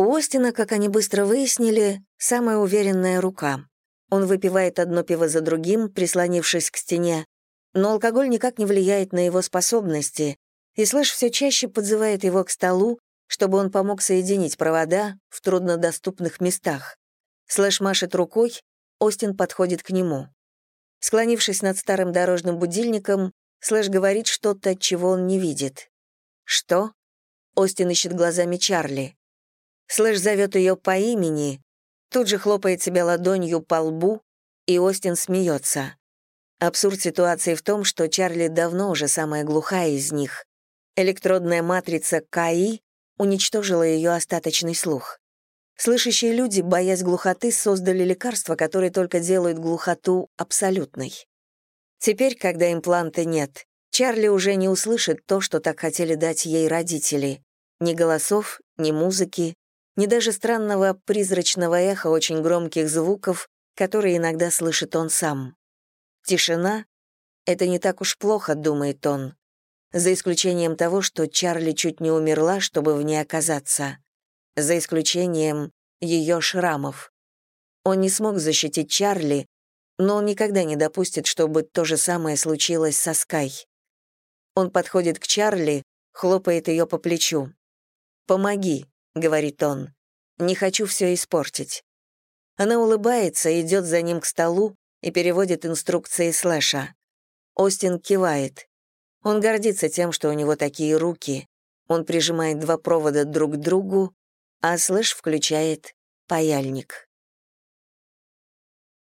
У Остина, как они быстро выяснили, самая уверенная рука. Он выпивает одно пиво за другим, прислонившись к стене, но алкоголь никак не влияет на его способности, и Слэш все чаще подзывает его к столу, чтобы он помог соединить провода в труднодоступных местах. Слэш машет рукой, Остин подходит к нему. Склонившись над старым дорожным будильником, Слэш говорит что-то, чего он не видит. «Что?» Остин ищет глазами Чарли. Слэш зовет ее по имени, тут же хлопает себя ладонью по лбу, и Остин смеется. Абсурд ситуации в том, что Чарли давно уже самая глухая из них. Электродная матрица КАИ уничтожила ее остаточный слух. Слышащие люди, боясь глухоты, создали лекарства, которые только делают глухоту абсолютной. Теперь, когда импланта нет, Чарли уже не услышит то, что так хотели дать ей родители. Ни голосов, ни музыки, ни даже странного призрачного эха очень громких звуков, которые иногда слышит он сам. Тишина — это не так уж плохо, думает он, за исключением того, что Чарли чуть не умерла, чтобы в ней оказаться, за исключением ее шрамов. Он не смог защитить Чарли, но он никогда не допустит, чтобы то же самое случилось со Скай. Он подходит к Чарли, хлопает ее по плечу. «Помоги», — говорит он. «Не хочу все испортить». Она улыбается, идет за ним к столу и переводит инструкции Слэша. Остин кивает. Он гордится тем, что у него такие руки. Он прижимает два провода друг к другу, а Слэш включает паяльник.